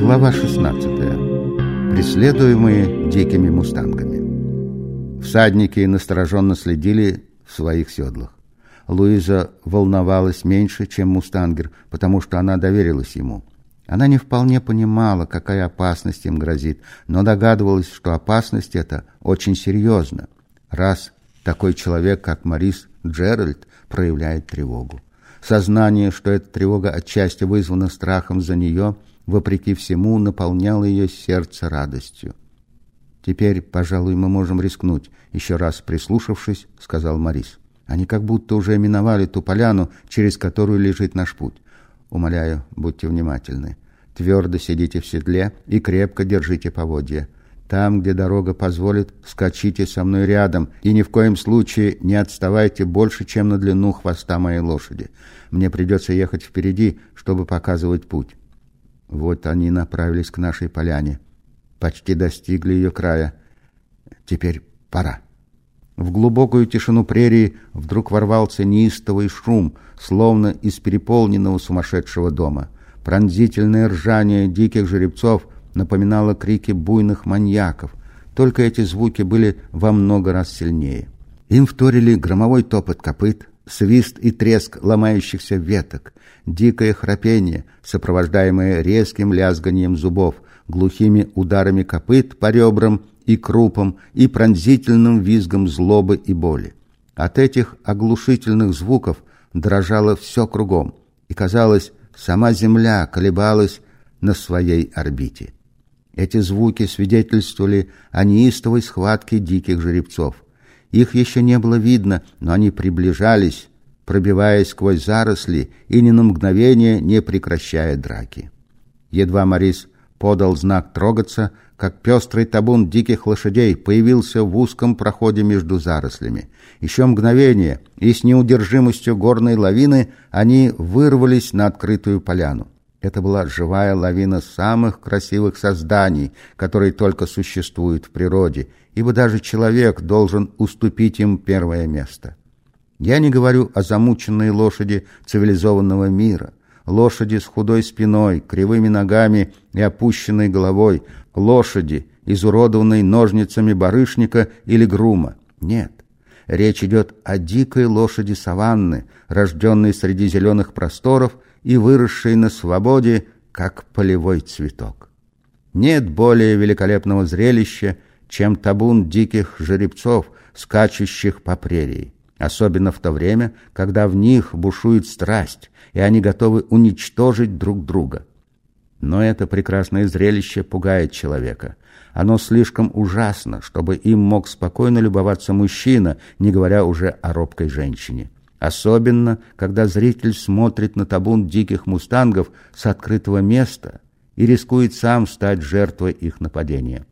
Глава 16. Преследуемые дикими мустангами. Всадники настороженно следили в своих седлах. Луиза волновалась меньше, чем мустангер, потому что она доверилась ему. Она не вполне понимала, какая опасность им грозит, но догадывалась, что опасность эта очень серьезна, раз такой человек, как Марис Джеральд, проявляет тревогу. Сознание, что эта тревога отчасти вызвана страхом за нее, вопреки всему, наполняло ее сердце радостью. «Теперь, пожалуй, мы можем рискнуть», — еще раз прислушавшись, сказал Марис. «Они как будто уже миновали ту поляну, через которую лежит наш путь. Умоляю, будьте внимательны. Твердо сидите в седле и крепко держите поводья. Там, где дорога позволит, скачите со мной рядом и ни в коем случае не отставайте больше, чем на длину хвоста моей лошади. Мне придется ехать впереди, чтобы показывать путь. Вот они направились к нашей поляне. Почти достигли ее края. Теперь пора. В глубокую тишину прерии вдруг ворвался неистовый шум, словно из переполненного сумасшедшего дома. Пронзительное ржание диких жеребцов — напоминала крики буйных маньяков, только эти звуки были во много раз сильнее. Им вторили громовой топот копыт, свист и треск ломающихся веток, дикое храпение, сопровождаемое резким лязганием зубов, глухими ударами копыт по ребрам и крупам и пронзительным визгом злобы и боли. От этих оглушительных звуков дрожало все кругом, и, казалось, сама земля колебалась на своей орбите. Эти звуки свидетельствовали о неистовой схватке диких жеребцов. Их еще не было видно, но они приближались, пробиваясь сквозь заросли и ни на мгновение не прекращая драки. Едва Морис подал знак трогаться, как пестрый табун диких лошадей появился в узком проходе между зарослями. Еще мгновение, и с неудержимостью горной лавины они вырвались на открытую поляну. Это была живая лавина самых красивых созданий, которые только существуют в природе, ибо даже человек должен уступить им первое место. Я не говорю о замученной лошади цивилизованного мира, лошади с худой спиной, кривыми ногами и опущенной головой, лошади, изуродованной ножницами барышника или грума. Нет. Речь идет о дикой лошади саванны, рожденной среди зеленых просторов и выросший на свободе, как полевой цветок. Нет более великолепного зрелища, чем табун диких жеребцов, скачущих по прерии, особенно в то время, когда в них бушует страсть, и они готовы уничтожить друг друга. Но это прекрасное зрелище пугает человека. Оно слишком ужасно, чтобы им мог спокойно любоваться мужчина, не говоря уже о робкой женщине. Особенно, когда зритель смотрит на табун диких мустангов с открытого места и рискует сам стать жертвой их нападения.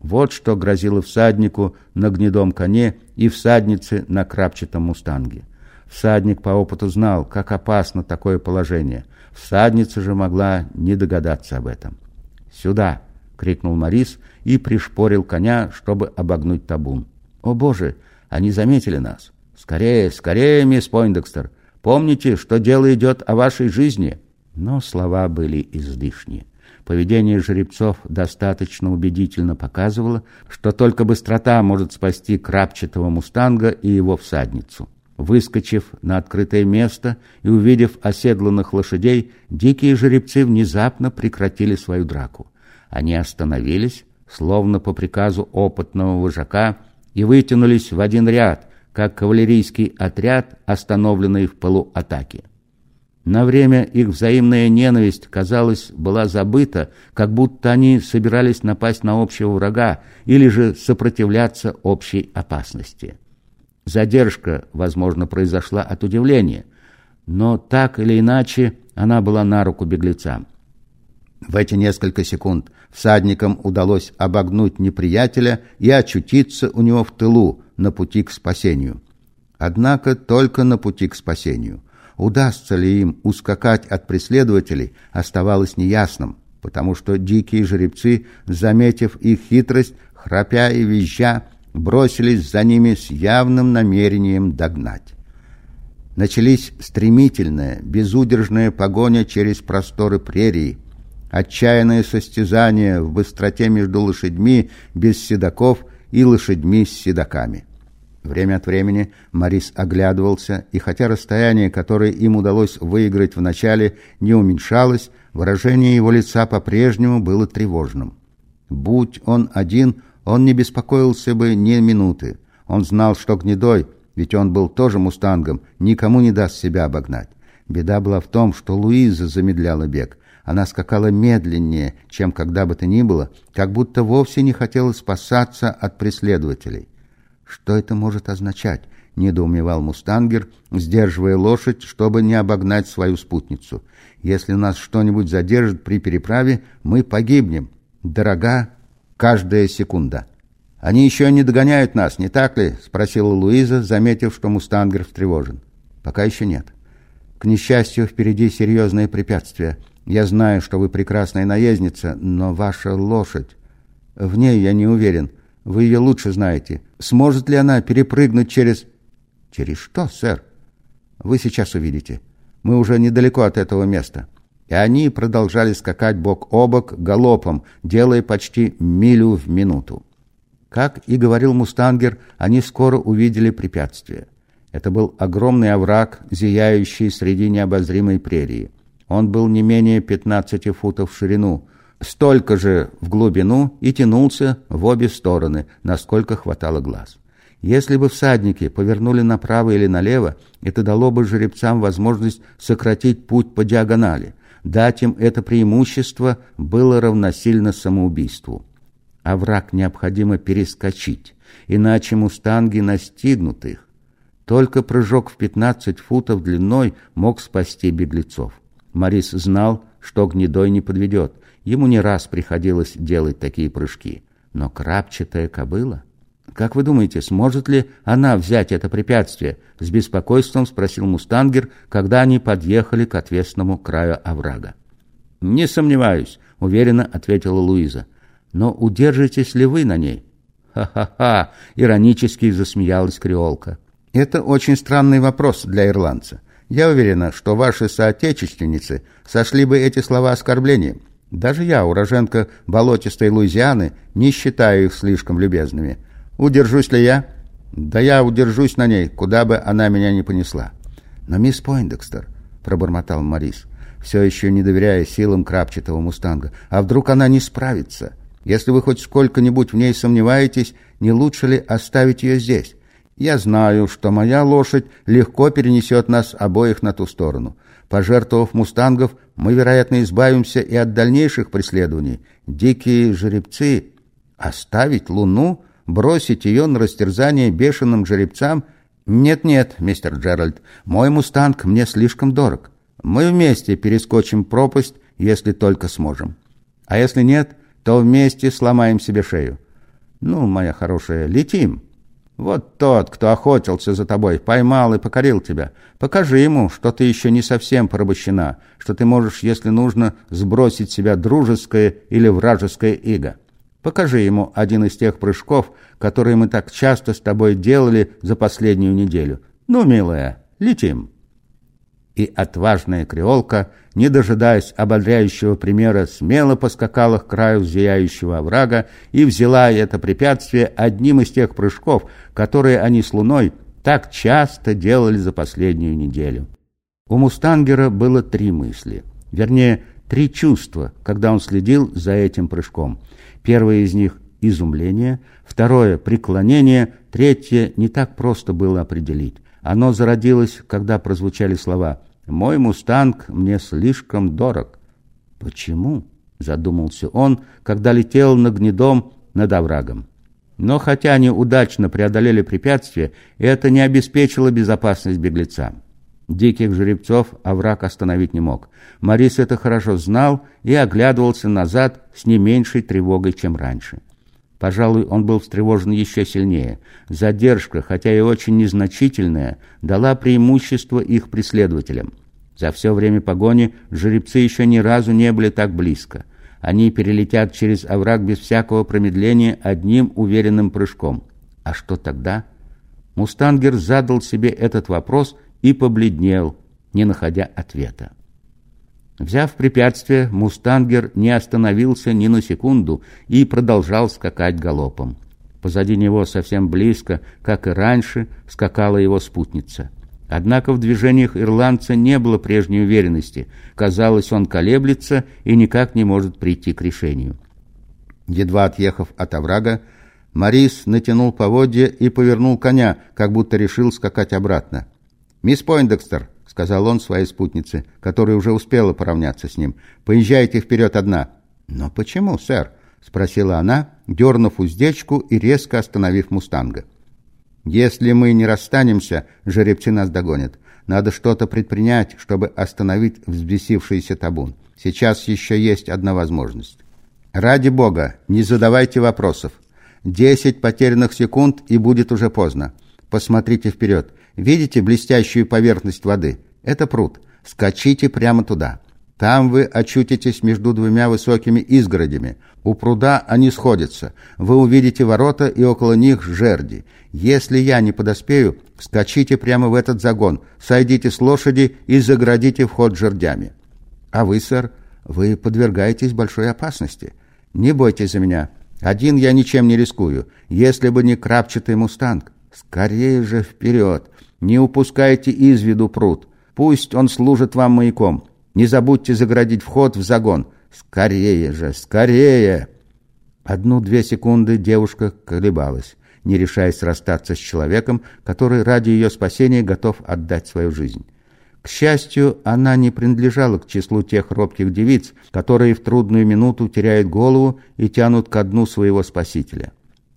Вот что грозило всаднику на гнедом коне и всаднице на крапчатом мустанге. Всадник по опыту знал, как опасно такое положение. Всадница же могла не догадаться об этом. «Сюда!» — крикнул Морис и пришпорил коня, чтобы обогнуть табун. «О, Боже! Они заметили нас!» «Скорее, скорее, мисс Пойндекстер! Помните, что дело идет о вашей жизни!» Но слова были излишни. Поведение жеребцов достаточно убедительно показывало, что только быстрота может спасти крапчатого мустанга и его всадницу. Выскочив на открытое место и увидев оседланных лошадей, дикие жеребцы внезапно прекратили свою драку. Они остановились, словно по приказу опытного вожака, и вытянулись в один ряд, как кавалерийский отряд, остановленный в полуатаке. На время их взаимная ненависть, казалось, была забыта, как будто они собирались напасть на общего врага или же сопротивляться общей опасности. Задержка, возможно, произошла от удивления, но так или иначе она была на руку беглецам. В эти несколько секунд всадникам удалось обогнуть неприятеля и очутиться у него в тылу на пути к спасению. Однако только на пути к спасению. Удастся ли им ускакать от преследователей, оставалось неясным, потому что дикие жеребцы, заметив их хитрость, храпя и визжа, бросились за ними с явным намерением догнать. Начались стремительная, безудержная погоня через просторы прерии, отчаянное состязание в быстроте между лошадьми без седаков и лошадьми с седаками. Время от времени Морис оглядывался, и хотя расстояние, которое им удалось выиграть вначале, не уменьшалось, выражение его лица по-прежнему было тревожным. Будь он один, он не беспокоился бы ни минуты. Он знал, что гнедой, ведь он был тоже мустангом, никому не даст себя обогнать. Беда была в том, что Луиза замедляла бег. Она скакала медленнее, чем когда бы то ни было, как будто вовсе не хотела спасаться от преследователей. «Что это может означать?» — недоумевал Мустангер, сдерживая лошадь, чтобы не обогнать свою спутницу. «Если нас что-нибудь задержит при переправе, мы погибнем. Дорога каждая секунда». «Они еще не догоняют нас, не так ли?» — спросила Луиза, заметив, что Мустангер встревожен. «Пока еще нет. К несчастью, впереди серьезные препятствия. Я знаю, что вы прекрасная наездница, но ваша лошадь... В ней я не уверен». Вы ее лучше знаете. Сможет ли она перепрыгнуть через... Через что, сэр? Вы сейчас увидите. Мы уже недалеко от этого места. И они продолжали скакать бок о бок галопом, делая почти милю в минуту. Как и говорил Мустангер, они скоро увидели препятствие. Это был огромный овраг, зияющий среди необозримой прерии. Он был не менее 15 футов в ширину, столько же в глубину и тянулся в обе стороны, насколько хватало глаз. Если бы всадники повернули направо или налево, это дало бы жеребцам возможность сократить путь по диагонали. Дать им это преимущество было равносильно самоубийству. А враг необходимо перескочить, иначе мустанги настигнут их. Только прыжок в 15 футов длиной мог спасти беглецов. Морис знал, что гнедой не подведет, Ему не раз приходилось делать такие прыжки. Но крапчатая кобыла... «Как вы думаете, сможет ли она взять это препятствие?» — с беспокойством спросил Мустангер, когда они подъехали к отвесному краю оврага. «Не сомневаюсь», — уверенно ответила Луиза. «Но удержитесь ли вы на ней?» «Ха-ха-ха!» — иронически засмеялась креолка. «Это очень странный вопрос для ирландца. Я уверена, что ваши соотечественницы сошли бы эти слова оскорблением. Даже я, уроженка болотистой Луизианы, не считаю их слишком любезными. Удержусь ли я? Да я удержусь на ней, куда бы она меня не понесла. Но мисс Пойндекстер, пробормотал Морис, все еще не доверяя силам крапчатого мустанга, а вдруг она не справится? Если вы хоть сколько-нибудь в ней сомневаетесь, не лучше ли оставить ее здесь? Я знаю, что моя лошадь легко перенесет нас обоих на ту сторону. Пожертвовав мустангов, мы, вероятно, избавимся и от дальнейших преследований. Дикие жеребцы... Оставить луну? Бросить ее на растерзание бешеным жеребцам? Нет-нет, мистер Джеральд, мой мустанг мне слишком дорог. Мы вместе перескочим пропасть, если только сможем. А если нет, то вместе сломаем себе шею. Ну, моя хорошая, летим. Вот тот, кто охотился за тобой, поймал и покорил тебя. Покажи ему, что ты еще не совсем порабощена, что ты можешь, если нужно, сбросить себя дружеское или вражеское иго. Покажи ему один из тех прыжков, которые мы так часто с тобой делали за последнюю неделю. Ну, милая, летим» и отважная креолка, не дожидаясь ободряющего примера, смело поскакала к краю зияющего оврага и взяла это препятствие одним из тех прыжков, которые они с Луной так часто делали за последнюю неделю. У Мустангера было три мысли, вернее, три чувства, когда он следил за этим прыжком. Первое из них – изумление, второе – преклонение, третье – не так просто было определить. Оно зародилось, когда прозвучали слова «Мой мустанг мне слишком дорог». «Почему?» — задумался он, когда летел на гнедом над оврагом. Но хотя они удачно преодолели препятствие, это не обеспечило безопасность беглецам. Диких жеребцов овраг остановить не мог. Морис это хорошо знал и оглядывался назад с не меньшей тревогой, чем раньше. Пожалуй, он был встревожен еще сильнее. Задержка, хотя и очень незначительная, дала преимущество их преследователям. За все время погони жеребцы еще ни разу не были так близко. Они перелетят через овраг без всякого промедления одним уверенным прыжком. А что тогда? Мустангер задал себе этот вопрос и побледнел, не находя ответа. Взяв препятствие, мустангер не остановился ни на секунду и продолжал скакать галопом. Позади него совсем близко, как и раньше, скакала его спутница. Однако в движениях ирландца не было прежней уверенности. Казалось, он колеблется и никак не может прийти к решению. Едва отъехав от оврага, Морис натянул поводья и повернул коня, как будто решил скакать обратно. «Мисс Пойндекстер», — сказал он своей спутнице, которая уже успела поравняться с ним, — «поезжайте вперед одна». «Но почему, сэр?» — спросила она, дернув уздечку и резко остановив мустанга. «Если мы не расстанемся, жеребцы нас догонят. Надо что-то предпринять, чтобы остановить взбесившийся табун. Сейчас еще есть одна возможность. Ради бога, не задавайте вопросов. Десять потерянных секунд, и будет уже поздно. Посмотрите вперед. Видите блестящую поверхность воды? Это пруд. Скачите прямо туда. Там вы очутитесь между двумя высокими изгородями. У пруда они сходятся. Вы увидите ворота и около них жерди. Если я не подоспею, скачите прямо в этот загон, сойдите с лошади и заградите вход жердями. А вы, сэр, вы подвергаетесь большой опасности. Не бойтесь за меня. Один я ничем не рискую. Если бы не крапчатый мустанг. Скорее же вперед. Не упускайте из виду пруд. Пусть он служит вам маяком. Не забудьте заградить вход в загон. Скорее же, скорее!» Одну-две секунды девушка колебалась, не решаясь расстаться с человеком, который ради ее спасения готов отдать свою жизнь. К счастью, она не принадлежала к числу тех робких девиц, которые в трудную минуту теряют голову и тянут ко дну своего спасителя.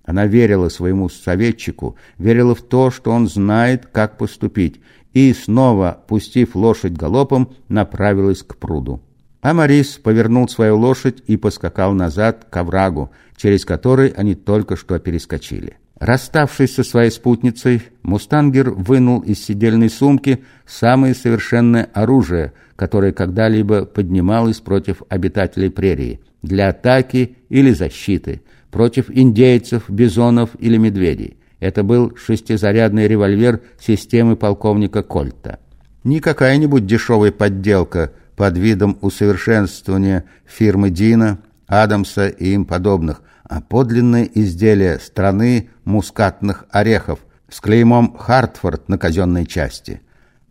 Она верила своему советчику, верила в то, что он знает, как поступить, и, снова, пустив лошадь галопом, направилась к пруду. А Морис повернул свою лошадь и поскакал назад к оврагу, через который они только что перескочили. Расставшись со своей спутницей, Мустангер вынул из сидельной сумки самое совершенное оружие, которое когда-либо поднималось против обитателей прерии, для атаки или защиты, против индейцев, бизонов или медведей. Это был шестизарядный револьвер системы полковника Кольта. Не какая-нибудь дешевая подделка под видом усовершенствования фирмы Дина, Адамса и им подобных, а подлинное изделие страны мускатных орехов с клеймом «Хартфорд» на казенной части.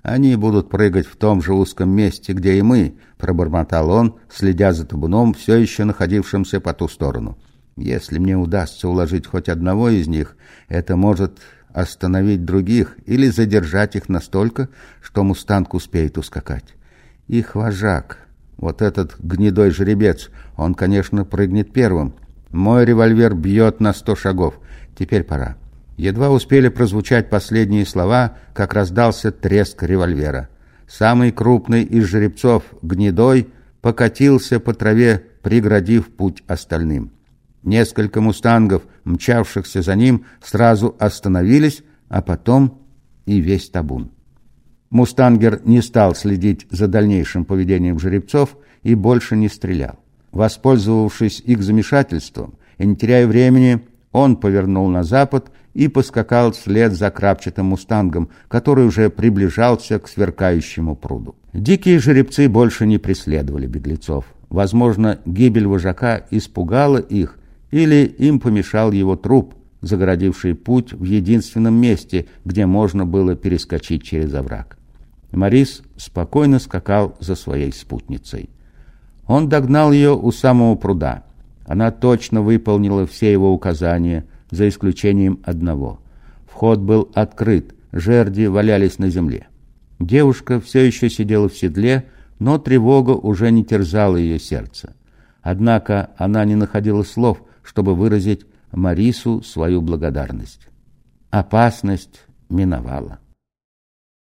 «Они будут прыгать в том же узком месте, где и мы», — пробормотал он, следя за табуном, все еще находившимся по ту сторону. Если мне удастся уложить хоть одного из них, это может остановить других или задержать их настолько, что мустанг успеет ускакать. Их вожак, вот этот гнедой жеребец, он, конечно, прыгнет первым. Мой револьвер бьет на сто шагов. Теперь пора. Едва успели прозвучать последние слова, как раздался треск револьвера. Самый крупный из жеребцов, гнедой, покатился по траве, преградив путь остальным. Несколько мустангов, мчавшихся за ним, сразу остановились, а потом и весь табун. Мустангер не стал следить за дальнейшим поведением жеребцов и больше не стрелял. Воспользовавшись их замешательством и не теряя времени, он повернул на запад и поскакал вслед за крапчатым мустангом, который уже приближался к сверкающему пруду. Дикие жеребцы больше не преследовали беглецов. Возможно, гибель вожака испугала их, или им помешал его труп, загородивший путь в единственном месте, где можно было перескочить через овраг. Морис спокойно скакал за своей спутницей. Он догнал ее у самого пруда. Она точно выполнила все его указания, за исключением одного. Вход был открыт, жерди валялись на земле. Девушка все еще сидела в седле, но тревога уже не терзала ее сердце. Однако она не находила слов, чтобы выразить Марису свою благодарность. Опасность миновала.